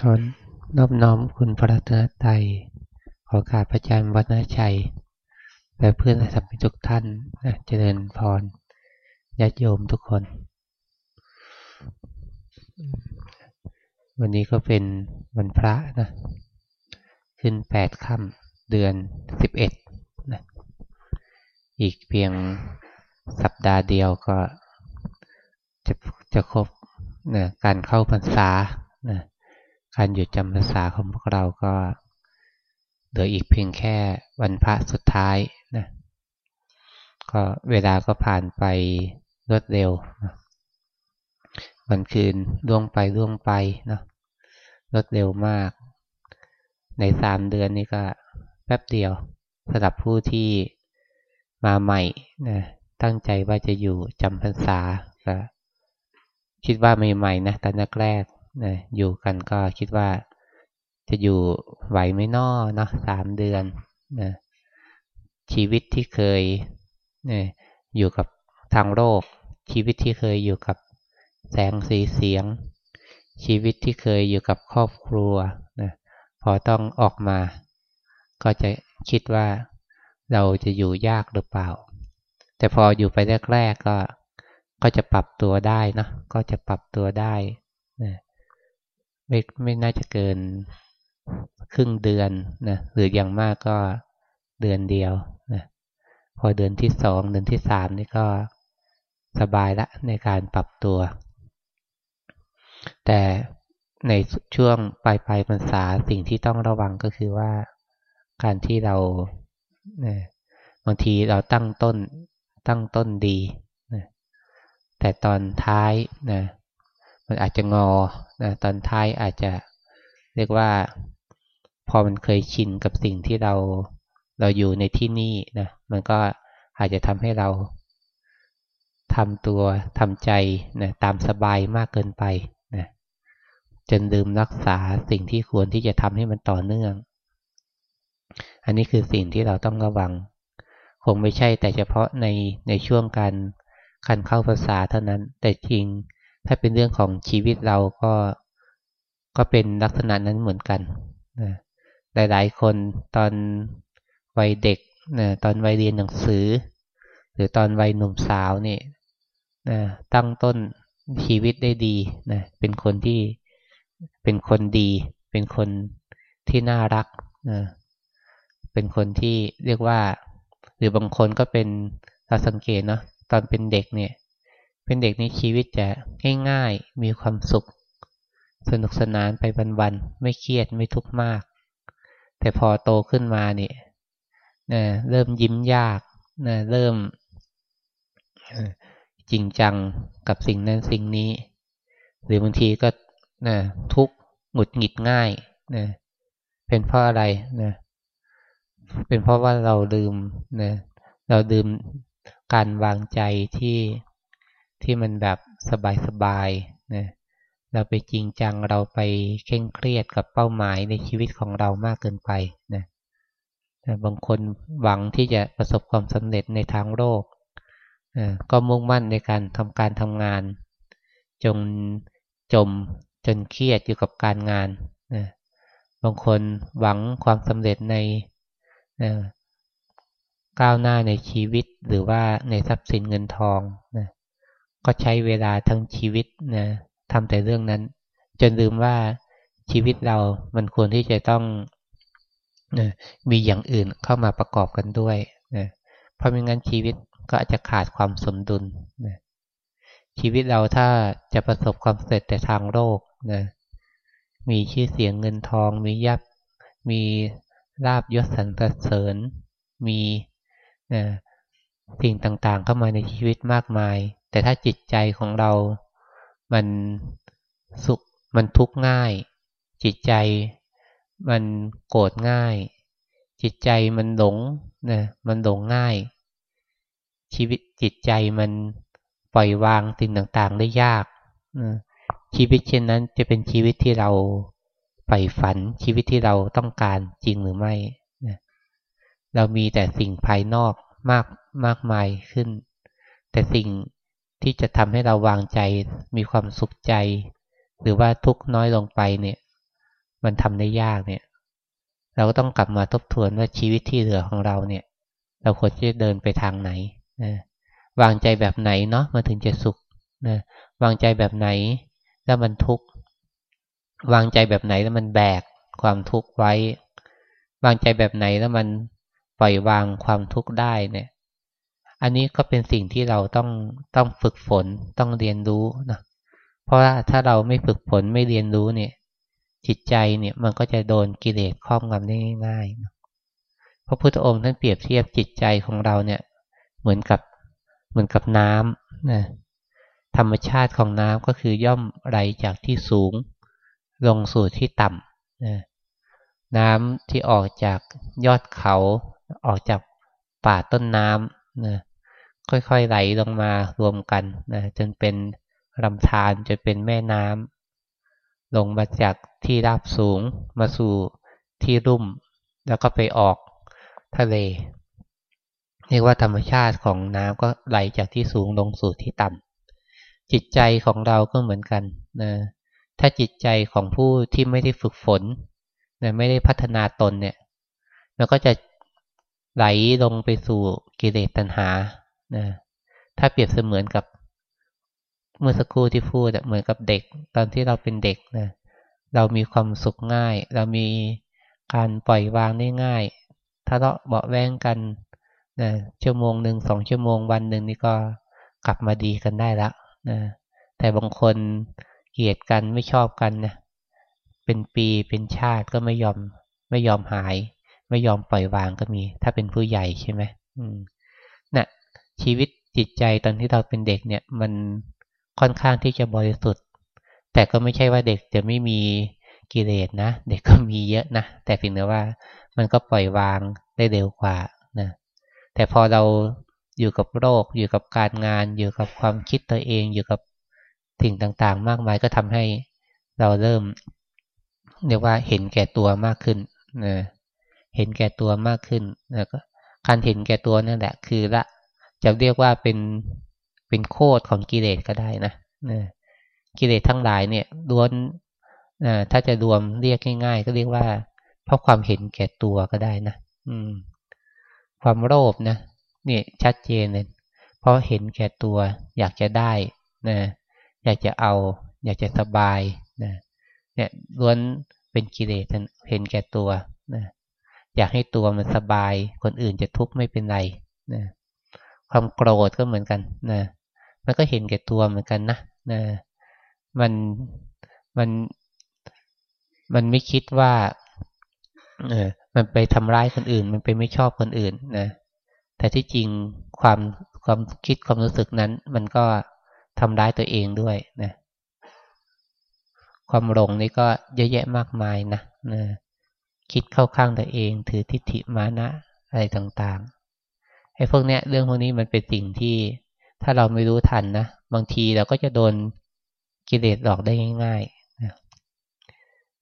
ทนนอบน้อมคุณพระรัตนตรัยขอการพระอาจารย์วัฒนชัยและเพื่อนสัมมิทุกท่านเจริญพรญาติโยมทุกคน วันนี้ก็เป็นวันพระนะ ขึ้นแปดค่ำเดือนสิบเอ็ดนะอีกเพียงสัปดาห์เดียวก็จะจะครบนะการเข้าพรรษานะ การหยุดจำพรรษาของพวกเราก็เหลืออีกเพียงแค่วันพระสุดท้ายนะก็เวลาก็ผ่านไปรวดเร็วนะวันคืนล่วงไปล่วงไปเนะรวดเร็วมาก ในสามเดือนนี้ก็แป๊บเดียวสำหรับผู้ที่มาใหม่นะตั้งใจว่าจะอยู่จำพรรษาก็คิดว่าใหม่ๆนะตอนแรก นะอยู่กันก็คิดว่าจะอยู่ไหวไหมนอเนาะสามเดือนนะชีวิตที่เคยนะอยู่กับทางโลก ชีวิตที่เคยอยู่กับแสงสีเสียง ชีวิตที่เคยอยู่กับครอบครัวนะพอต้องออกมา ก็จะคิดว่าเราจะอยู่ยากหรือเปล่า แต่พออยู่ไปแรกๆก็ ก็จะปรับตัวได้นะก็จะปรับตัวได้นะ ไม่ไม่น่าจะเกินครึ่งเดือนนะหรืออย่างมากก็เดือนเดียวนะพอเดือนที่สองเดือนที่สามนี่ก็สบายละในการปรับตัว แต่ในช่วงปลายปลายพรรษาสิ่งที่ต้องระวังก็คือว่าการที่เรานะบางทีเราตั้งต้นตั้งต้นดีนะแต่ตอนท้ายนะ มันอาจจะงอนะตอนท้ายอาจจะเรียกว่า พอมันเคยชินกับสิ่งที่เราเราอยู่ในที่นี่นะมันก็อาจจะทำให้เราทำตัวทำใจนะตามสบายมากเกินไปนะจนลืมรักษาสิ่งที่ควรที่จะทำให้มันต่อเนื่อง อันนี้คือสิ่งที่เราต้องระวัง คงไม่ใช่แต่เฉพาะในในช่วงการการเข้าภาษาเท่านั้น แต่จริง ถ้าเป็นเรื่องของชีวิตเราก็ก็เป็นลักษณะนั้นเหมือนกันนะหลายๆ คนตอนวัยเด็กนะตอนวัยเรียนหนังสือ หรือตอนวัยหนุ่มสาวนี่นะตั้งต้นชีวิตได้ดีนะเป็นคนที่เป็นคนดี เป็นคนที่น่ารักนะเป็นคนที่เรียกว่า หรือบางคนก็เป็นเราสังเกตเนาะตอนเป็นเด็กเนี่ย เป็นเด็กในชีวิตจะง่ายๆ มีความสุข สนุกสนานไปวันๆ ไม่เครียดไม่ทุกข์มาก แต่พอโตขึ้นมาเนี่ยนะเริ่มยิ้มยากนะเริ่มจริงจังกับสิ่งนั้นสิ่งนี้ หรือบางทีก็นะทุกข์หงุดหงิดง่ายนะเป็นเพราะอะไรนะเป็นเพราะว่าเราลืมนะเราลืมการวางใจที่ ที่มันแบบสบายๆนะเราไปจริงจังเราไปเคร่งเครียดกับเป้าหมายในชีวิตของเรามากเกินไปนะบางคนหวังที่จะประสบความสำเร็จในทางโลกก็มุ่งมั่นในการทำการทำงาน จงจมจนเครียดอยู่กับการงานบางคนหวังความสำเร็จในก้าวหน้าในชีวิตหรือว่าในทรัพย์สินเงินทองนะ ก็ใช้เวลาทั้งชีวิตนะทำแต่เรื่องนั้น จนลืมว่าชีวิตเรามันควรที่จะต้องนะมีอย่างอื่นเข้ามาประกอบกันด้วยนะเพราะไม่งั้นชีวิตก็อาจจะขาดความสมดุลนะชีวิตเราถ้าจะประสบความสำเร็จแต่ทางโลกนะมีชื่อเสียงเงินทอง มียับมีลาบยศสรรเสริญ มีนะสิ่งต่างๆเข้ามาในชีวิตมากมาย แต่ถ้าจิตใจของเรา มันสุข มันทุกข์ง่าย จิตใจมันโกรธง่าย จิตใจมันหลงนะมันหลงง่าย ชีวิตจิตใจมันปล่อยวางสิ่งต่างๆได้ยากนะชีวิตเช่นนั้นจะเป็นชีวิตที่เราใฝ่ฝันชีวิตที่เราต้องการจริงหรือไม่นะเรามีแต่สิ่งภายนอกมากมากมายขึ้น แต่สิ่ง ที่จะทำให้เราวางใจ มีความสุขใจ หรือว่าทุกข์น้อยลงไปเนี่ย มันทำได้ยากเนี่ย เราก็ต้องกลับมาทบทวนว่าชีวิตที่เหลือของเราเนี่ย เราควรจะเดินไปทางไหนนะวางใจแบบไหนเนาะมันถึงจะสุขนะวางใจแบบไหนแล้วมันทุกข์วางใจแบบไหนแล้วมันแบกความทุกข์ไว้ วางใจแบบไหนแล้วมันปล่อยวางความทุกข์ได้เนี่ย อันนี้ก็เป็นสิ่งที่เราต้องต้องฝึกฝนต้องเรียนรู้นะเพราะว่าถ้าเราไม่ฝึกฝนไม่เรียนรู้เนี่ย จิตใจเนี่ยมันก็จะโดนกิเลสครอบงำได้ง่ายๆพระพุทธองค์ท่านเปรียบเทียบจิตใจของเราเนี่ย เหมือนกับเหมือนกับน้ำนะธรรมชาติของน้ำก็คือย่อมไหลจากที่สูง ลงสู่ที่ต่ำนะน้ำที่ออกจากยอดเขา ออกจากป่าต้นน้ำนะ ค่อยๆไหลลงมารวมกันนะจนเป็นลำธารจนเป็นแม่น้ำลงมาจากที่ราบสูงมาสู่ที่รุ่ม แล้วก็ไปออกทะเลเรียกว่าธรรมชาติของน้ำก็ไหลจากที่สูงลงสู่ที่ต่ำจิตใจของเราก็เหมือนกันนะถ้าจิตใจของผู้ที่ไม่ได้ฝึกฝนนะไม่ได้พัฒนาตนเนี่ยมันก็จะไหลลงไปสู่กิเลสตัณหา นะถ้าเปรียบเสมือนกับเมื่อสักครู่ที่พูดเหมือนกับเด็ก ตอนที่เราเป็นเด็กนะเรามีความสุขง่าย เรามีการปล่อยวางได้ง่ายถ้าเราะเบาแวงกันนะชั่วโมงหนึ่งสองชั่วโมงวันหนึ่งนี่ก็กลับมาดีกันได้ละนะแต่บางคนเกลียดกันไม่ชอบกันนะเป็นปีเป็นชาติก็ไม่ยอม ไม่ยอมหาย ไม่ยอมปล่อยวางก็มี ถ้าเป็นผู้ใหญ่ใช่ไหมอืม ชีวิตจิตใจตอนที่เราเป็นเด็กเนี่ย มันค่อนข้างที่จะบริสุทธิ์ แต่ก็ไม่ใช่ว่าเด็กจะไม่มีกิเลสนะ เด็กก็มีเยอะนะ แต่เพียงแต่ว่ามันก็ปล่อยวางได้เร็วกว่านะ แต่พอเราอยู่กับโรค อยู่กับการงาน อยู่กับความคิดตัวเอง อยู่กับสิ่งต่างๆ มากมายก็ทำให้เราเริ่มเรียกว่าเห็นแก่ตัวมากขึ้นนะเห็นแก่ตัวมากขึ้นแล้วก็การเห็นแก่ตัวนั่นแหละคือละ จะเรียกว่าเป็นเป็นโคดของกิเลสก็ได้นะนะกิเลสทั้งหลายเนี่ยล้วนนะถ้าจะรวมเรียกง่ายๆ ก็เรียกว่า เพราะความเห็นแก่ตัวก็ได้นะอืม ความโลภนะเนี่ยชัดเจนเลยเพราะเห็นแก่ตัว อยากจะได้นะอยากจะเอา อยากจะสบายนะเนี่ยล้วนเป็นกิเลสเห็นแก่ตัวนะอยากให้ตัวมันสบาย คนอื่นจะทุกข์ไม่เป็นไรนะ ความโกรธก็เหมือนกันนะมันก็เห็นแก่ตัวเหมือนกันนะนะมันมันมันไม่คิดว่าเออมันไปทำร้ายคนอื่น มันไปไม่ชอบคนอื่นนะแต่ที่จริงความความคิดความรู้สึกนั้น มันก็ทำร้ายตัวเองด้วยนะความหลงนี่ก็เยอะแยะมากมายนะนะคิดเข้าข้างตัวเอง ถือทิฏฐิมานะอะไรต่างๆ ไอ้พวกเนี้ยเรื่องพวกนี้มันเป็นสิ่งที่ถ้าเราไม่รู้ทันนะบางทีเราก็จะโดนกิเลสหลอกได้ง่ายๆนะ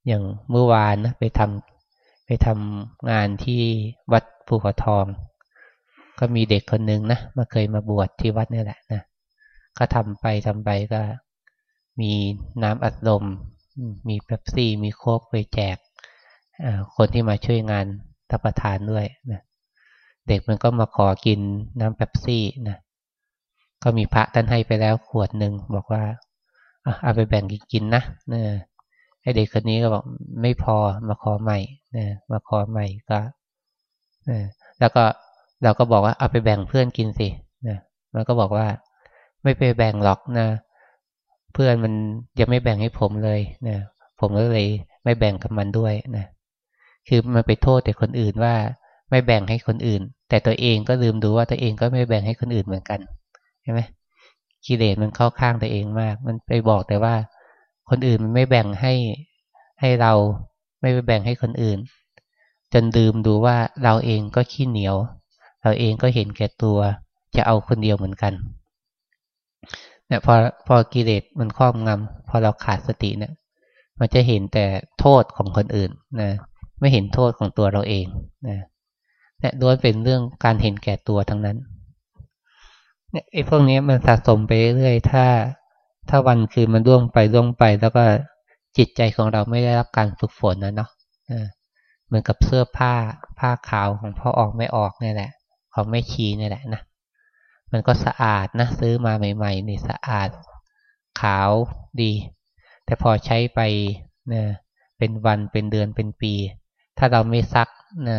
อย่างเมื่อวานนะไปทำไปทำงานที่วัดภูเขาทอง ก็มีเด็กคนหนึ่งนะมาเคยมาบวชที่วัดนี่แหละนะก็ทำไปทำไปก็ มีน้ำอัดลม มีเป๊ปซี่ มีโค้กไปแจกคนที่มาช่วยงานทับประทานด้วยนะ เด็กมันก็มาขอกินน้ำเป๊ปซี่นะก็มีพระท่านให้ไปแล้วขวดหนึ่งบอกว่าเอาไปแบ่งกินนะนะไอเด็กคนนี้ก็บอกไม่พอมาขอใหม่นะมาขอใหม่ก็นะแล้วก็เราก็บอกว่าเอาไปแบ่งเพื่อนกินสินะมันก็บอกว่า ไม่ไปแบ่งหรอกนะ เพื่อนมันยังไม่แบ่งให้ผมเลยนะผมก็เลยไม่แบ่งกับมันด้วยนะคือมันไปโทษแต่คนอื่นว่า ไม่แบ่งให้คนอื่น แต่ตัวเองก็ลืมดูว่าตัวเองก็ไม่แบ่งให้คนอื่นเหมือนกันใช่ไหมกิเลสมันเข้าข้างตัวเองมาก มันไปบอกแต่ว่าคนอื่นมันไม่แบ่งให้ให้เราไม่ไปแบ่งให้คนอื่น จนลืมดูว่าเราเองก็ขี้เหนียว เราเองก็เห็นแก่ตัวจะเอาคนเดียวเหมือนกันเนี่ยพอพอกิเลสมันครอบงำพอเราขาดสติเนี่ย มันจะเห็นแต่โทษของคนอื่นนะไม่เห็นโทษของตัวเราเองนะ เนี่ยล้วนเป็นเรื่องการเห็นแก่ตัวทั้งนั้นเนี่ยไอ้พวกนี้มันสะสมไปเรื่อยถ้า ถ้าวันคืนมันล่วงไปล่วงไป แล้วก็จิตใจของเราไม่ได้รับการฝึกฝนนะเนาะเหมือนกับเสื้อผ้าผ้าขาวของพ่อออกไม่ออกเนี่ยแหละ ของไม่ชีเนี่ยแหละนะมันก็สะอาดนะซื้อมาใหม่ๆนี่สะอาดขาวดี แต่พอใช้ไปเนี่ยเป็นวันเป็นเดือนเป็นปี ถ้าเราไม่ซักนะ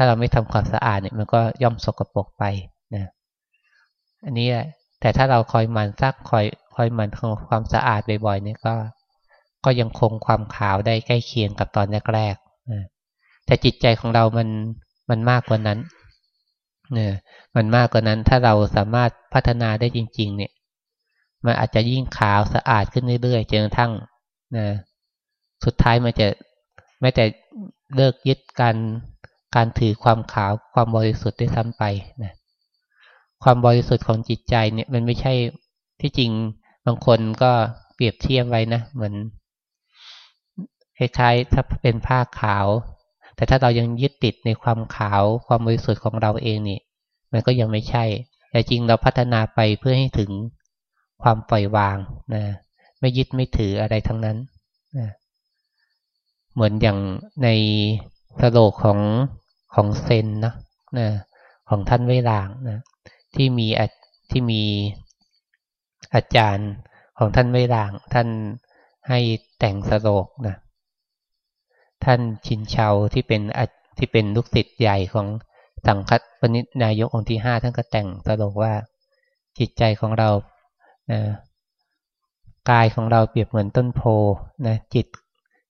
ถ้าเราไม่ทำความสะอาดเนี่ยมันก็ย่อมสกปรกไปนะอันนี้แต่ถ้าเราคอยมันซักคอยคอยมันทำความสะอาดบ่อยๆเนี่ยก็ ก็ยังคงความขาวได้ใกล้เคียงกับตอนแรกๆนะแต่จิตใจของเรามันมันมากกว่านั้นเนี่ยมันมากกว่านั้นถ้าเราสามารถพัฒนาได้จริง ๆ เนี่ย มันอาจจะยิ่งขาวสะอาดขึ้นเรื่อยๆจนกระทั่งนะสุดท้ายมันจะไม่แต่เลิกยึดการ การถือความขาวความบริสุทธิ์ได้ซ้ำไปนะความบริสุทธิ์ของจิตใจเนี่ยมันไม่ใช่ที่จริงบางคนก็เปรียบเทียบไว้นะเหมือนคล้ายๆถ้าเป็นผ้าขาว แต่ถ้าเรายังยึดติดในความขาวความบริสุทธิ์ของเราเองนี่ มันก็ยังไม่ใช่ แต่จริงเราพัฒนาไปเพื่อให้ถึงความปล่อยวางนะไม่ยึดไม่ถืออะไรทั้งนั้นนะเหมือนอย่างในสโลกของ ของเซนนะนะของท่านเวลางนะที่มีที่มีอาจารย์ของท่านเวลาง ท่านให้แต่งสโลกนะท่านชินเชาที่เป็นที่เป็นลูกศิษย์ใหญ่ของสังคตปณินายกองค์ที่ห้าท่านก็แต่งสโลกว่าจิตใจของเรานะกายของเราเปรียบเหมือนต้นโพนะจิต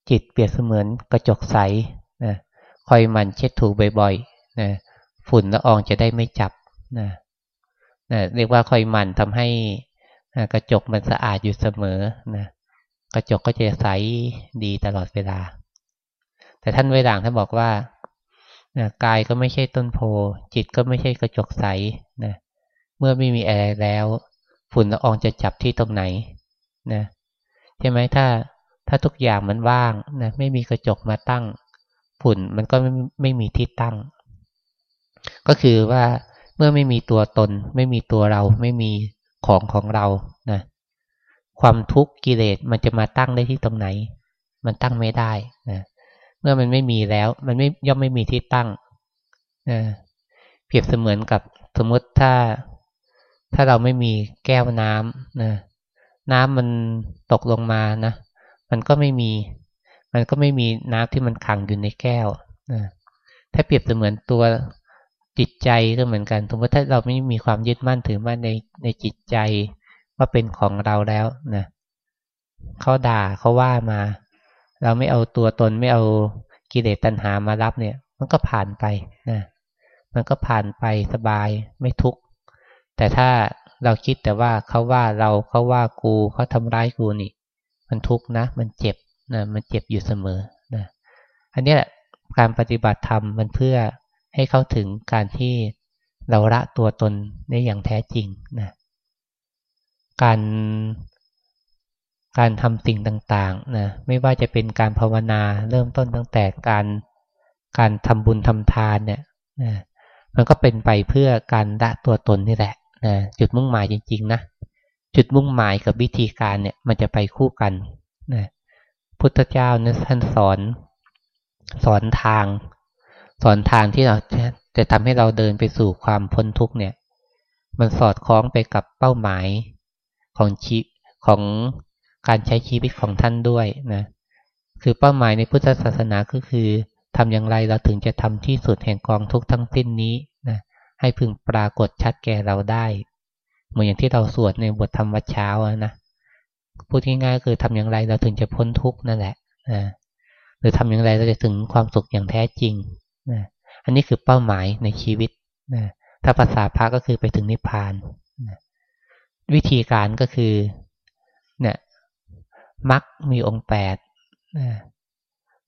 จิตเปรียบเสมือนกระจกใสนะ คอยมันเช็ดถูบ่อยๆนะฝุ่นละอองจะได้ไม่จับนะนะเรียกว่าคอยมันทำให้นะกระจกมันสะอาดอยู่เสมอนะกระจกก็จะใสดีตลอดเวลา แต่ท่านเวลางท่านบอกว่านะกายก็ไม่ใช่ต้นโพ จิตก็ไม่ใช่กระจกใสนะเมื่อไม่มีอะไรแล้ว ฝุ่นละอองจะจับที่ตรงไหนนะใช่ไหมถ้าถ้าทุกอย่างมันว่างนะไม่มีกระจกมาตั้ง ฝุ่นมันก็ไม่ไม่มีที่ตั้ง ก็คือว่าเมื่อไม่มีตัวตน ไม่มีตัวเราไม่มีของของเรานะความทุกข์กิเลสมันจะมาตั้งได้ที่ตรงไหน มันตั้งไม่ได้นะเมื่อมันไม่มีแล้ว มันไม่ย่อมไม่มีที่ตั้งนะเปรียบเสมือนกับสมมติถ้าถ้าเราไม่มีแก้วน้ำนะน้ำมันตกลงมานะ มันก็ไม่มี มันก็ไม่มีน้ำที่มันขังอยู่ในแก้วนะถ้าเปรียบเสมือนตัวจิตใจก็เหมือนกันสมมติถ้าเราไม่มีความยึดมั่นถือมั่นในในจิตใจว่าเป็นของเราแล้วนะเขาด่าเขาว่ามา เราไม่เอาตัวตนไม่เอากิเลสตัณหามารับเนี่ย มันก็ผ่านไปนะมันก็ผ่านไปสบายไม่ทุกข์แต่ถ้าเราคิดแต่ว่าเขาว่าเราเขาว่ากูเขาทำร้ายกูนี่ มันทุกข์นะ มันเจ็บ นะมันเจ็บอยู่เสมอนะอันนี้แหละการปฏิบัติธรรมมันเพื่อให้เข้าถึงการที่เราละตัวตนได้อย่างแท้จริงนะการการทำสิ่งต่างๆนะไม่ว่าจะเป็นการภาวนาเริ่มต้นตั้งแต่การการทำบุญทำทานเนี่ยนะมันก็เป็นไปเพื่อการละตัวตนนี่แหละนะจุดมุ่งหมายจริง ๆ นะจุดมุ่งหมายกับวิธีการเนี่ยมันจะไปคู่กัน พุทธเจ้าเนี่ยท่านสอน สอนทาง สอนทางที่เราจะทำให้เราเดินไปสู่ความพ้นทุกเนี่ย มันสอดคล้องไปกับเป้าหมายของชีของการใช้ชีวิตของท่านด้วยนะคือเป้าหมายในพุทธศาสนาก็คือทำอย่างไรเราถึงจะทำที่สุดแห่งกองทุกทั้งสิ้นนี้นะให้พึงปรากฏชัดแก่เราได้ เหมือนอย่างที่เราสวดในบทธรรมวัดเช้านะ พูดง่ายๆคือทำอย่างไรเราถึงจะพ้นทุกข์นั่นแหละนะหรือทำอย่างไรเราจะถึงความสุขอย่างแท้จริงนะอันนี้คือเป้าหมายในชีวิตนะถ้าภาษาพระก็คือไปถึงนิพพานนะวิธีการก็คือเนี่ยมักมีองค์แปดนะ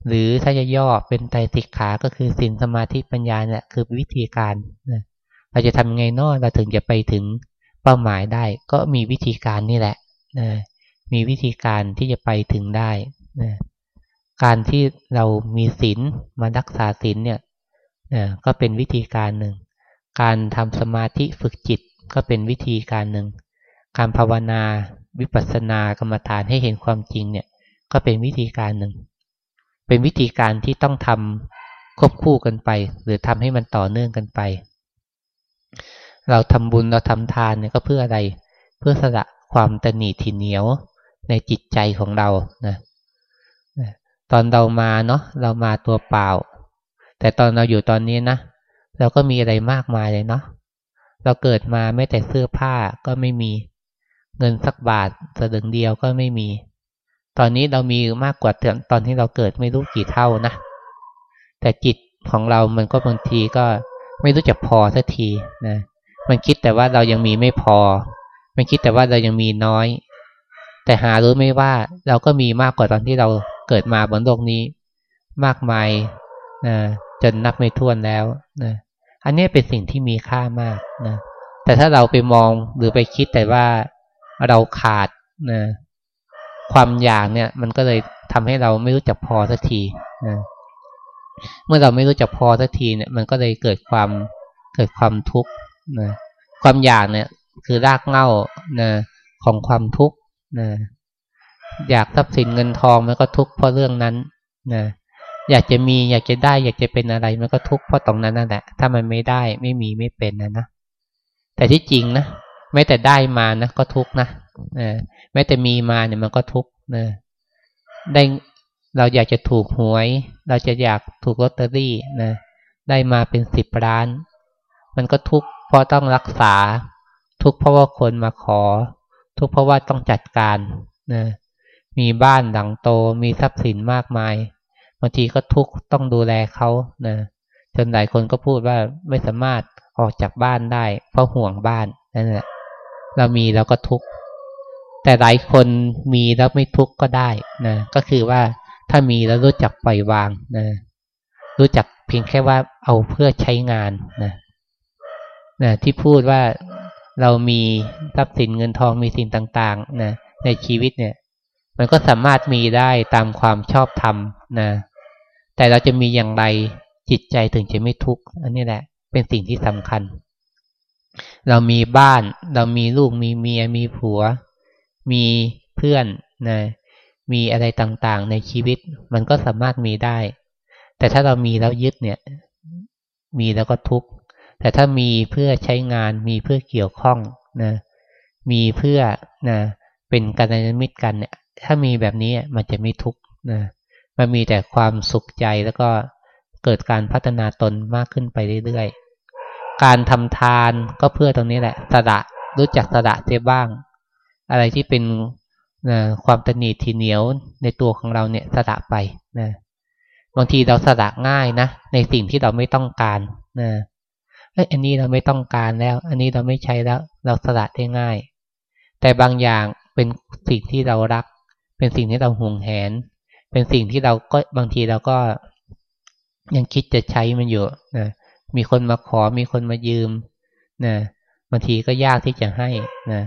หรือถ้าจะย่อเป็นไตรสิกขา ก็คือสินสมาธิปัญญาเนี่ยคือวิธีการนะเราจะทำยังไงนอเราถึงจะไปถึงเป้าหมายได้ ก็มีวิธีการนี่แหละนะ มีวิธีการที่จะไปถึงได้นะการที่เรามีศีลมารักษาศีลเนี่ยนะก็เป็นวิธีการหนึ่ง การทำสมาธิฝึกจิตก็เป็นวิธีการหนึ่ง การภาวนาวิปัสสนากรรมฐานให้เห็นความจริงเนี่ยก็เป็นวิธีการหนึ่ง เป็นวิธีการที่ต้องทำควบคู่กันไป หรือทำให้มันต่อเนื่องกันไป เราทำบุญเราทำทานเนี่ยก็เพื่ออะไร เพื่อสละความตนีทีเหนียว ในจิตใจของเรานะตอนเรามาเนาะเรามาตัวเปล่า แต่ตอนเราอยู่ตอนนี้นะเราก็มีอะไรมากมายเลยเนาะเราเกิดมาไม่แต่เสื้อผ้าก็ไม่มีเงินสักบาทสลึงเดียวก็ไม่มี ตอนนี้เรามีมากกว่าตอนที่เราเกิดไม่รู้กี่เท่านะแต่จิตของเรามันก็บางทีก็ไม่รู้จักพอสักทีนะมันคิดแต่ว่าเรายังมีไม่พอ มันคิดแต่ว่าเรายังมีน้อย แต่หารู้ไม่ว่าเราก็มีมากกว่าตอนที่เราเกิดมาบนโลกนี้ มากมายนะจนนับไม่ถ้วนแล้วนะอันนี้เป็นสิ่งที่มีค่ามากนะแต่ถ้าเราไปมองหรือไปคิดแต่ว่าเราขาดนะความอยากเนี่ย มันก็เลยทำให้เราไม่รู้จักพอสักทีนะเมื่อเราไม่รู้จักพอสักทีเนี่ย มันก็เลยเกิดความเกิดความทุกข์นะความอยากเนี่ย คือรากเหง้านะของความทุกข์ นะอยากทรัพย์สินเงินทองมันก็ทุกข์เพราะเรื่องนั้นนะอยากจะมีอยากจะได้ อยากจะเป็นอะไรมันก็ทุกข์เพราะตรงนั้นนั่นแหละถ้ามันไม่ได้ไม่มีไม่เป็นนะนะแต่ที่จริงนะแม้แต่ได้มานะก็ทุกข์นะแม้แต่มีมาเนี่ยมันก็ทุกข์นะได้เราอยากจะถูกหวย เราจะอยากถูกลอตเตอรี่นะได้มาเป็นสิบล้าน มันก็ทุกข์เพราะต้องรักษา ทุกข์เพราะว่าคนมาขอ ทุกข์เพราะว่าต้องจัดการนะมีบ้านหลังโตมีทรัพย์สินมากมายบางทีก็ทุกข์ต้องดูแลเขานะจนหลายคนก็พูดว่าไม่สามารถออกจากบ้านได้ เพราะห่วงบ้านนั่นแหละเรามีเราก็ทุกข์แต่หลายคนมีแล้วไม่ทุกข์ก็ได้นะก็คือว่าถ้ามีแล้วรู้จักปล่อยวางนะรู้จักเพียงแค่ว่าเอาเพื่อใช้งานนะนะที่พูดว่า เรามีทรัพย์สินเงินทองมีสิ่งต่างๆนะในชีวิตเนี่ย มันก็สามารถมีได้ตามความชอบธรรมนะแต่เราจะมีอย่างไรจิตใจถึงจะไม่ทุกข์อันนี้แหละ เป็นสิ่งที่สำคัญ เรามีบ้าน เรามีลูกมีเมียมีผัว มีเพื่อนนะมีอะไรต่างๆ ในชีวิต มันก็สามารถมีได้ แต่ถ้าเรามีแล้วยึดเนี่ย มีแล้วก็ทุกข์ แต่ถ้ามีเพื่อใช้งานมีเพื่อเกี่ยวข้องนะมีเพื่อนะเป็นการนมิตรกันเนี่ยถ้ามีแบบนี้มันจะไม่ทุกข์นะมันมีแต่ความสุขใจแล้วก็เกิดการพัฒนาตนมากขึ้นไปเรื่อยๆ การทำทานก็เพื่อตรงนี้แหละสละรู้จักสละเสียบ้าง อะไรที่เป็นนะความตนีทีเหนียวในตัวของเราเนี่ยสละไปนะบางทีเราสละง่ายนะในสิ่งที่เราไม่ต้องการนะ อ้ยอันนี้เราไม่ต้องการแล้ว อันนี้เราไม่ใช้แล้ว เราสละได้ง่าย แต่บางอย่างเป็นสิ่งที่เรารัก เป็นสิ่งที่เราห่วงแหน เป็นสิ่งที่เราก็บางทีเราก็ยังคิดจะใช้มันอยู่นะมีคนมาขอมีคนมายืมนะบางทีก็ยากที่จะให้นะ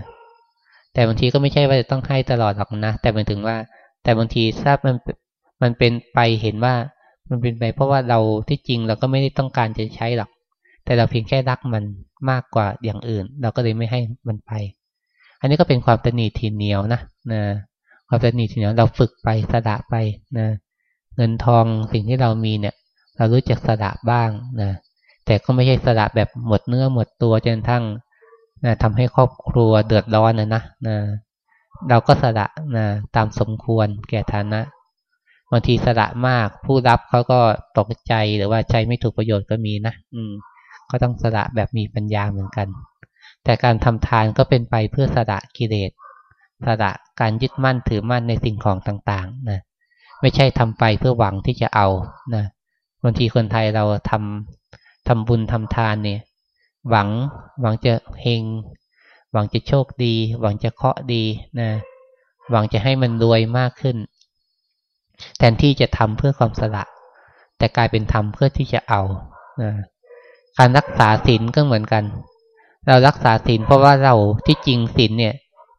แต่บางทีก็ไม่ใช่ว่าจะต้องให้ตลอดหรอกนะ แต่หมายถึงว่า แต่บางทีทราบมันมันเป็นไปเห็นว่า มันเป็นไปเพราะว่าเราที่จริงเราก็ไม่ได้ต้องการจะใช้หรอก แต่เราเพียงแค่รักมันมากกว่าอย่างอื่น เราก็เลยไม่ให้มันไป อันนี้ก็เป็นความตนีทีเหนียวนะนะความตนีทีเหนียวเราฝึกไปสละไปนะเงินทองสิ่งที่เรามีเนี่ย เรารู้จักสละบ้างนะแต่ก็ไม่ใช่สละแบบหมดเนื้อหมดตัวจนทั้งนะทำให้ครอบครัวเดือดร้อนนะนะนะเราก็สละนะตามสมควรแก่ฐานะบางทีสละมากผู้รับเขาก็ตกใจหรือว่าใจไม่ถูกประโยชน์ก็มีนะอืม ก็ต้องสละแบบมีปัญญาเหมือนกัน แต่การทำทานก็เป็นไปเพื่อสละกิเลสสละการยึดมั่นถือมั่นในสิ่งของต่างๆนะไม่ใช่ทำไปเพื่อหวังที่จะเอานะบางทีคนไทยเราทำทำบุญทำทานเนี่ย หวังหวังจะเฮงหวังจะโชคดี หวังจะเคาะดีนะหวังจะให้มันรวยมากขึ้น แทนที่จะทำเพื่อความสละ แต่กลายเป็นทำเพื่อที่จะเอานะ การรักษาศีลก็เหมือนกัน เรารักษาศีลเพราะว่าเราที่จริงศีลเนี่ย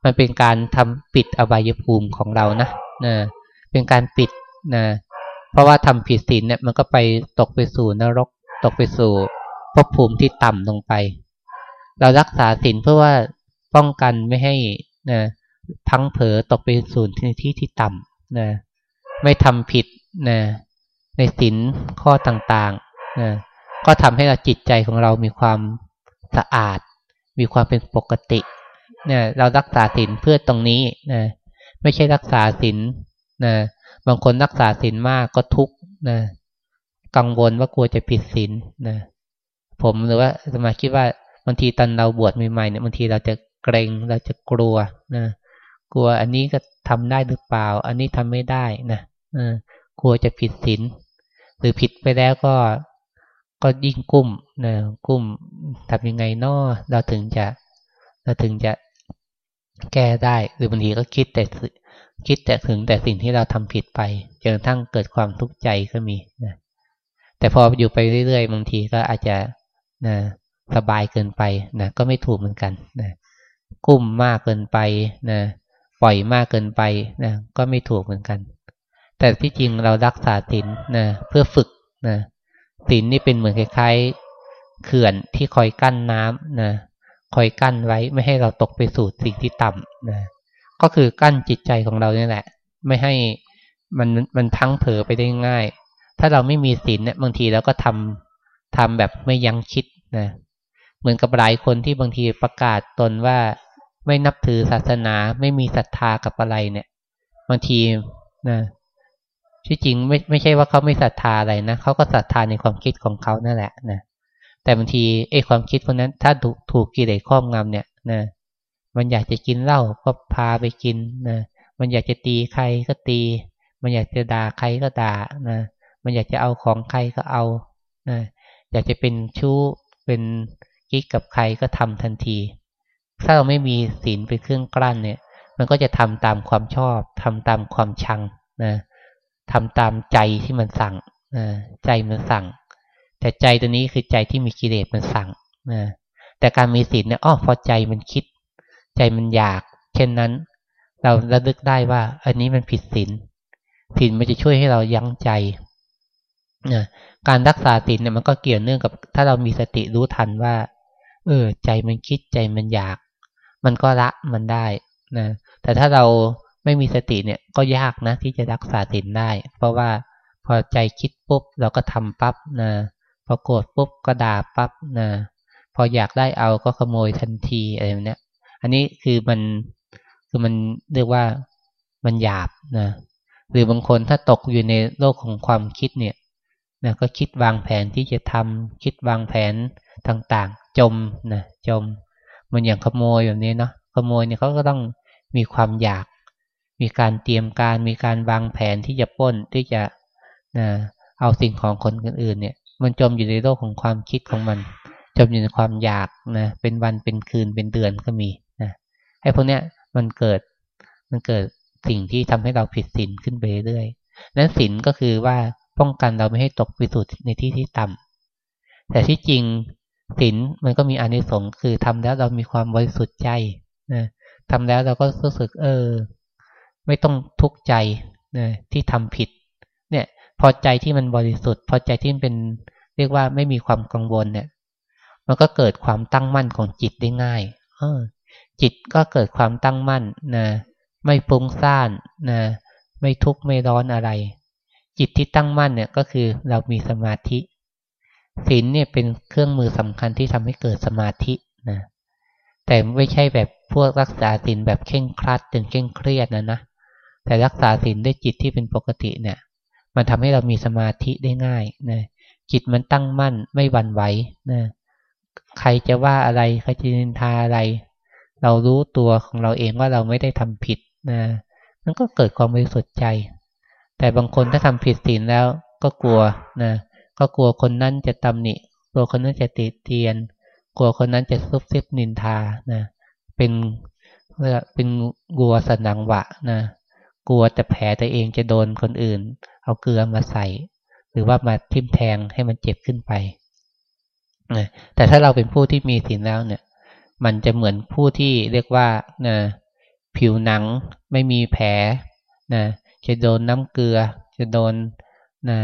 มันเป็นการทำปิดอบายภูมิของเรานะนะเป็นการปิดนะเพราะว่าทำผิดศีลเนี่ยมันก็ไปตกไปสู่นรก ตกไปสู่ภพภูมิที่ต่ำลงไป เรารักษาศีลเพื่อว่าป้องกันไม่ให้นะพังเผลอตกไปสู่ที่ที่ที่ต่ำนะไม่ทำผิดนะในศีลข้อต่างๆนะ ก็ทำให้เราจิตใจของเรามีความสะอาด มีความเป็นปกติเนี่ยเรารักษาศีลเพื่อตรงนี้นะไม่ใช่รักษาศีลนะบางคนรักษาศีลมากก็ทุกข์นะกังวลว่ากลัวจะผิดศีลนะผมหรือว่าสมาคิดว่าบางทีตอนเราบวชใหม่ๆเนี่ยบางทีเราจะเกรงเราจะกลัวนะกลัวอันนี้ก็ทำได้หรือเปล่า อันนี้ทำไม่ได้นะกลัวจะผิดศีลหรือผิดไปแล้วก็ ก็ยิ่งกุ้มนะกุ้มทำยังไงนาะเราถึงจะเราถึงจะแก้ได้หรือบางทีก็คิดแต่คิดแต่ถึงแต่สิ่งที่เราทำผิดไปจนกระทั่งเกิดความทุกข์ใจก็มีนะแต่พออยู่ไปเรื่อยๆบางทีก็อาจจะนะสบายเกินไปนะก็ไม่ถูกเหมือนกันนะกุ้มมากเกินไปนะปล่อยมากเกินไปนะก็ไม่ถูกเหมือนกัน แต่ที่จริงเรารักษาศีลนะเพื่อฝึกนะ ศีลนี่เป็นเหมือนคล้ายๆเขื่อนที่คอยกั้นน้ำนะคอยกั้นไว้ไม่ให้เราตกไปสู่สิ่งที่ต่ำนะก็คือกั้นจิตใจของเราเนี่ยแหละ ไม่ให้มันมันพังเผลอไปได้ง่าย ถ้าเราไม่มีศีลเนี่ยบางทีเราก็ทำทำแบบไม่ยั้งคิดนะเหมือนกับหลายคนที่บางทีประกาศตนว่าไม่นับถือศาสนาไม่มีศรัทธากับอะไรเนี่ย บางทีนะ ที่จริงไม่ไม่ใช่ว่าเขาไม่ศรัทธาอะไรนะเขาก็ศรัทธาในความคิดของเขานั่นแหละนะแต่บางทีไอ้ความคิดพวกนั้น ถ้าถูกถูกกิเลสครอบงำเนี่ยนะมันอยากจะกินเหล้าก็พาไปกินนะมันอยากจะตีใครก็ตี มันอยากจะด่าใครก็ด่านะมันอยากจะเอาของใครก็เอานะอยากจะเป็นชู้เป็นกิ๊กกับใครก็ทำทันที ถ้าเราไม่มีศีลเป็นเครื่องกลั้นเนี่ย มันก็จะทำตามความชอบทำตามความชังนะ ทำตามใจที่มันสั่งใจมันสั่ง แต่ใจตัวนี้คือใจที่มีกิเลสมันสั่งนะแต่การมีศีลเนี่ยอ้อพอใจมันคิด ใจมันอยาก เช่นนั้น เราระลึกได้ว่า อันนี้มันผิดศีลศีลมันจะช่วยให้เรายั้งใจนะการรักษาศีลเนี่ยมันก็เกี่ยวเนื่องกับ ถ้าเรามีสติรู้ทันว่า เออ ใจมันคิดใจมันอยาก มันก็ละมันได้นะแต่ถ้าเรา ไม่มีสติเนี่ยก็ยากนะที่จะรักษาศีลได้ เพราะว่าพอใจคิดปุ๊บเราก็ทำปั๊บนะพอโกรธปุ๊บก็ด่าปั๊บนะพออยากได้เอาก็ขโมยทันทีอะไรแบบนี้ย อันนี้คือมันคือมันเรียกว่ามันหยาบนะหรือบางคนถ้าตกอยู่ในโลกของความคิดเนี่ยนะก็คิดวางแผนที่จะทำคิดวางแผนต่างๆ จมนะจม มันอย่างขโมยแบบนี้เนาะขโมยเนี่ยเขาก็ต้องมีความอยาก มีการเตรียมการมีการวางแผนที่จะป้นที่จะนะเอาสิ่งของคนอื่นเนี่ย มันจมอยู่ในโลกของความคิดของมัน จมอยู่ในความอยากนะเป็นวันเป็นคืนเป็นเดือนก็มีนะไอ้พวกเนี้ยมันเกิดมันเกิดสิ่งที่ทำให้เราผิดศีลขึ้นไปเรื่อยนั้นศีลก็คือว่าป้องกันเราไม่ให้ตกไปสู่ในที่ที่ต่ำแต่ที่จริงศีลมันก็มีอานิสงส์คือทำแล้วเรามีความบริสุทธิ์ใจนะทำแล้วเราก็รู้สึกเออ ไม่ต้องทุกข์ใจนะที่ทำผิด เนี่ย พอใจที่มันบริสุทธิ์ พอใจที่มันเป็นเรียกว่าไม่มีความกังวลเนี่ย มันก็เกิดความตั้งมั่นของจิตได้ง่ายเออจิตก็เกิดความตั้งมั่นนะไม่ฟุ้งซ่านนะไม่ทุกข์ไม่ร้อนอะไร จิตที่ตั้งมั่นเนี่ยก็คือเรามีสมาธิศีลเนี่ยเป็นเครื่องมือสำคัญที่ทำให้เกิดสมาธินะแต่ไม่ใช่แบบพวกรักษาศีลแบบเข่งครัดจนเข่งเครียดนะนะ แต่รักษาศีลด้วยจิตที่เป็นปกติเนี่ย มันทำให้เรามีสมาธิได้ง่ายนะจิตมันตั้งมั่นไม่หวั่นไหวนะใครจะว่าอะไรใครจะนินทาอะไร เรารู้ตัวของเราเองว่าเราไม่ได้ทำผิดนะมันก็เกิดความบริสุทธิ์ใจ แต่บางคนถ้าทำผิดศีลแล้วก็กลัวนะก็กลัวคนนั้นจะตำหนิกลัวคนนั้นจะติเตียน กลัวคนนั้นจะซุบซิบนินทานะเป็นเป็นกลัวสนังหวะนะ กลัวแต่แผลตัวเองจะโดนคนอื่น เอาเกลือมาใส่ หรือว่ามาทิ่มแทงให้มันเจ็บขึ้นไปนะแต่ถ้าเราเป็นผู้ที่มีศีลแล้วเนี่ย มันจะเหมือนผู้ที่เรียกว่านะผิวหนังไม่มีแผลนะจะโดนน้ำเกลือ จะโดนนะ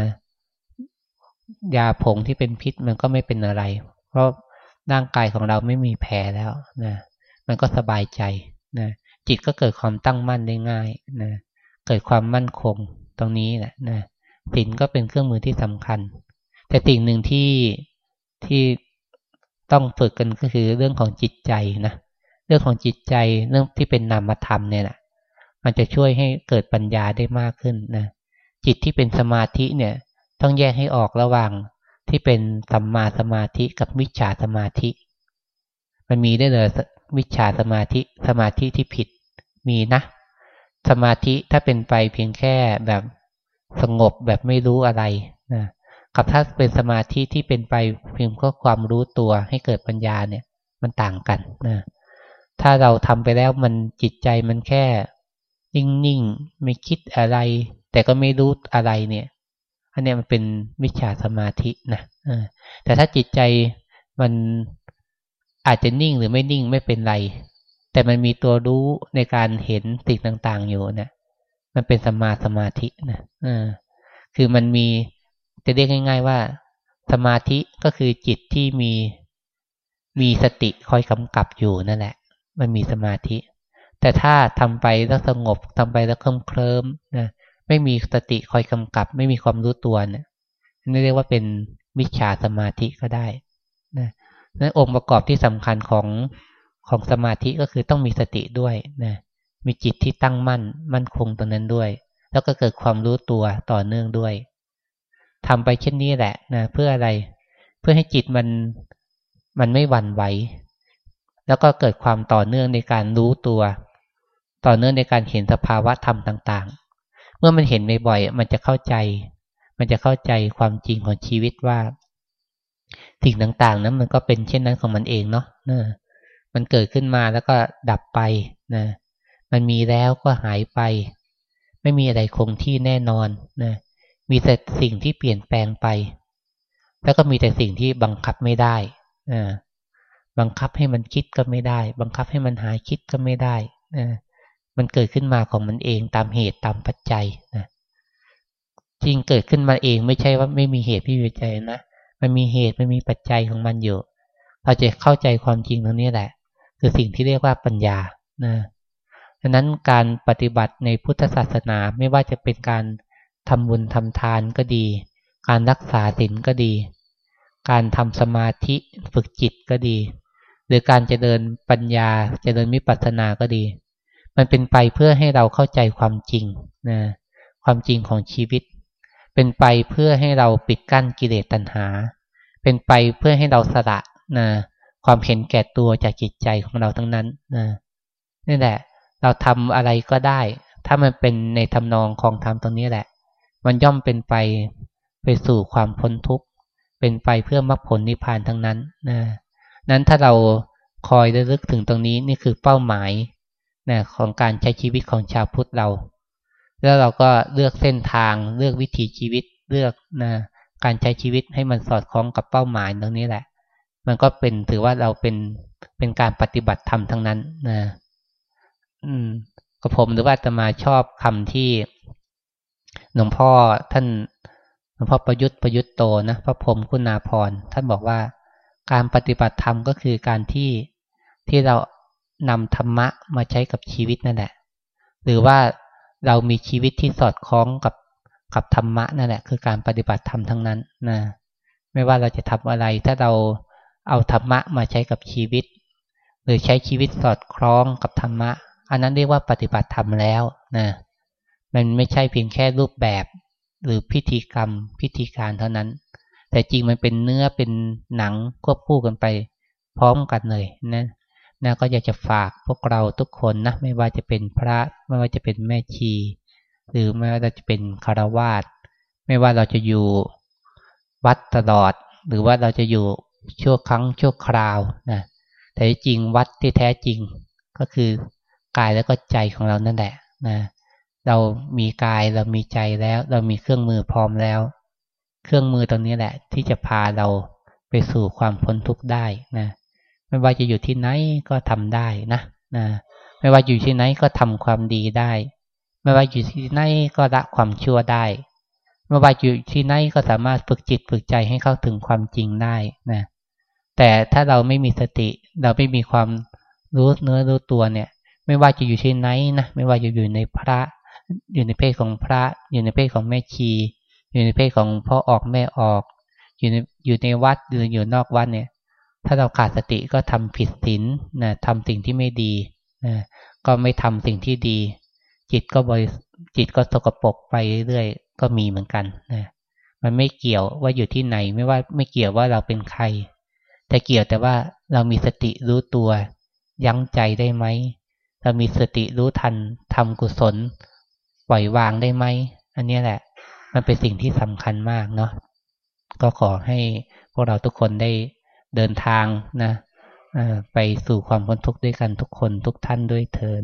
ยาผงที่เป็นพิษมันก็ไม่เป็นอะไร เพราะร่างกายของเราไม่มีแผลแล้วนะมันก็สบายใจนะจิตก็เกิดความตั้งมั่นได้ง่ายนะ เกิดความมั่นคงตรงนี้แหละนะศีลก็เป็นเครื่องมือที่สำคัญ แต่สิ่งหนึ่งที่ที่ต้องฝึกกันก็คือเรื่องของจิตใจนะเรื่องของจิตใจเรื่องที่เป็นนามธรรมเนี่ยแหละมันจะช่วยให้เกิดปัญญาได้มากขึ้นนะจิตที่เป็นสมาธิเนี่ย ต้องแยกให้ออกระหว่างที่เป็นสัมมาสมาธิกับมิจฉาสมาธิ มันมีได้เลยมิจฉาสมาธิสมาธิที่ผิดมีนะ สมาธิถ้าเป็นไปเพียงแค่แบบสงบแบบไม่รู้อะไรนะกับถ้าเป็นสมาธิที่เป็นไปเพียงก็ความรู้ตัวให้เกิดปัญญาเนี่ยมันต่างกันนะถ้าเราทำไปแล้วมันจิตใจมันแค่นิ่งๆไม่คิดอะไร แต่ก็ไม่รู้อะไรเนี่ยอันนี้มันเป็นมิจฉาสมาธินะแต่ถ้าจิตใจมันอาจจะนิ่งหรือไม่นิ่งไม่เป็นไร แต่มันมีตัวรู้ในการเห็นสิ่งต่าง ๆ อยู่เนะี่ยมันเป็นสมาสมาธินะคือมันมีจะเรียกง่าย ๆ ว่า สมาธิก็คือจิตที่มีมีสติคอยกำกับอยู่นั่นแหละ มันมีสมาธิ แต่ถ้าทำไปแล้วสงบทำไปแล้วเคลิ้มเคลิ้มนะไม่มีสติคอยกำกับ ไม่มีความรู้ตัวเนะี่ยนี่เรียกว่าเป็นมิจฉาสมาธิก็ได้นะนั้นองค์ประกอบที่สำคัญของ ของสมาธิก็คือต้องมีสติด้วยนะมีจิตที่ตั้งมั่น มั่นคงตรงนั้นด้วย แล้วก็เกิดความรู้ตัวต่อเนื่องด้วยทำไปเช่นนี้แหละนะเพื่ออะไร เพื่อให้จิตมันมันไม่หวั่นไหวแล้วก็เกิดความต่อเนื่องในการรู้ตัว ต่อเนื่องในการเห็นสภาวะธรรมต่างๆ เมื่อมันเห็นบ่อยๆมันจะเข้าใจ มันจะเข้าใจความจริงของชีวิตว่า สิ่งต่างๆนั้นมันก็เป็นเช่นนั้นของมันเองเนาะนะ มันเกิดขึ้นมาแล้วก็ดับไปนะ มันมีแล้วก็หายไป ไม่มีอะไรคงที่แน่นอนนะ มีแต่สิ่งที่เปลี่ยนแปลงไป แล้วก็มีแต่สิ่งที่บังคับไม่ได้นะบังคับให้มันคิดก็ไม่ได้ บังคับให้มันหายคิดก็ไม่ได้นะมันเกิดขึ้นมาของมันเองตามเหตุตามปัจจัยนะจริงเกิดขึ้นมาเองไม่ใช่ว่าไม่มีเหตุไม่มีปัจจัยนะ มันมีเหตุมันมีปัจจัยของมันอยู่ เราจะเข้าใจความจริงตรงนี้แหละ คือสิ่งที่เรียกว่าปัญญานะดังนั้นการปฏิบัติในพุทธศาสนาไม่ว่าจะเป็นการทำบุญทำทานก็ดี การรักษาศีลก็ดี การทำสมาธิฝึกจิตก็ดี หรือการเจะเดินปัญญาเจะเดินมิปัสสนาก็ดี มันเป็นไปเพื่อให้เราเข้าใจความจริงนะความจริงของชีวิต เป็นไปเพื่อให้เราปิดกั้นกิเลสตัณหา เป็นไปเพื่อให้เราสละนะ ความเห็นแก่ตัวจากจิตใจของเราทั้งนั้นนะนี่แหละ เราทำอะไรก็ได้ ถ้ามันเป็นในทำนองของธรรมตรงนี้แหละ มันย่อมเป็นไปไปสู่ความพ้นทุกข์เป็นไปเพื่อมรรคผลนิพพานทั้งนั้นนะนั้นถ้าเราคอยระลึกถึงตรงนี้นี่คือเป้าหมายนะของการใช้ชีวิตของชาวพุทธเรา แล้วเราก็เลือกเส้นทาง เลือกวิถีชีวิตเลือกนะการใช้ชีวิตให้มันสอดคล้องกับเป้าหมายตรงนี้แหละ มันก็เป็นถือว่าเราเป็นเป็นการปฏิบัติธรรมทั้งนั้นนะอืมกับผมหรือว่าจะมาชอบคำที่หลวงพ่อท่านหลวงพ่อประยุทธ์ประยุทธ์โตนะพระพรมคุณาพรท่านบอกว่า การปฏิบัติธรรมก็คือการที่ที่เรานำธรรมะมาใช้กับชีวิตนั่นแหละ หรือว่าเรามีชีวิตที่สอดคล้องกับกับธรรมะนั่นแหละ คือการปฏิบัติธรรมทั้งนั้นนะไม่ว่าเราจะทำอะไรถ้าเรา เอาธรรมะมาใช้กับชีวิต หรือใช้ชีวิตสอดคล้องกับธรรมะ อันนั้นเรียกว่าปฏิบัติธรรมแล้วนะมันไม่ใช่เพียงแค่รูปแบบ หรือพิธีกรรมพิธีการเท่านั้น แต่จริงมันเป็นเนื้อเป็นหนังควบคู่กันไปพร้อมกันเลยนะนะก็อยากจะฝากพวกเราทุกคนนะไม่ว่าจะเป็นพระ ไม่ว่าจะเป็นแม่ชี หรือไม่ว่าจะเป็นคารวาสไม่ว่าเราจะอยู่วัดตลอด หรือว่าเราจะอยู่ ชั่วครั้งชั่วคราวนะแต่จริงวัดที่แท้จริงก็คือกายแล้วก็ใจของเรานั่นแหละนะเรามีกายเรามีใจแล้ว เรามีเครื่องมือพร้อมแล้ว เครื่องมือตรงนี้แหละ ที่จะพาเราไปสู่ความพ้นทุกข์ได้นะไม่ว่าจะอยู่ที่ไหนก็ทำได้นะนะไม่ว่าอยู่ที่ไหนก็ทำความดีได้ ไม่ว่าอยู่ที่ไหนก็ละความชั่วได้ไม่ว่าอยู่ที่ไหนก็สามารถฝึกจิตฝึกใจให้เข้าถึงความจริงได้นะ แต่ถ้าเราไม่มีสติ เราไม่มีความรู้เนื้อรู้ตัวเนี่ย ไม่ว่าจะอยู่ที่ไหนนะไม่ว่าจะอยู่ในพระ อยู่ในเพศของพระ อยู่ในเพศของแม่ชี อยู่ในเพศของพ่อออกแม่ออก อยู่ในอยู่ในวัดหรืออยู่นอกวัดเนี่ย ถ้าเราขาดสติก็ทำผิดศีลนะทำสิ่งที่ไม่ดีนะก็ไม่ทำสิ่งที่ดี จิตก็บริจิตก็สกปรกไปเรื่อยก็มีเหมือนกันนะมันไม่เกี่ยวว่าอยู่ที่ไหนไม่ว่าไม่เกี่ยวว่าเราเป็นใคร แต่เกี่ยวแต่ว่าเรามีสติรู้ตัว ยั้งใจได้ไหม เรามีสติรู้ทันทำกุศล ปล่อยวางได้ไหม อันนี้แหละ มันเป็นสิ่งที่สำคัญมากเนาะก็ขอให้พวกเราทุกคนได้เดินทางนะไปสู่ความพ้นทุกข์ด้วยกันทุกคนทุกท่านด้วยเทอ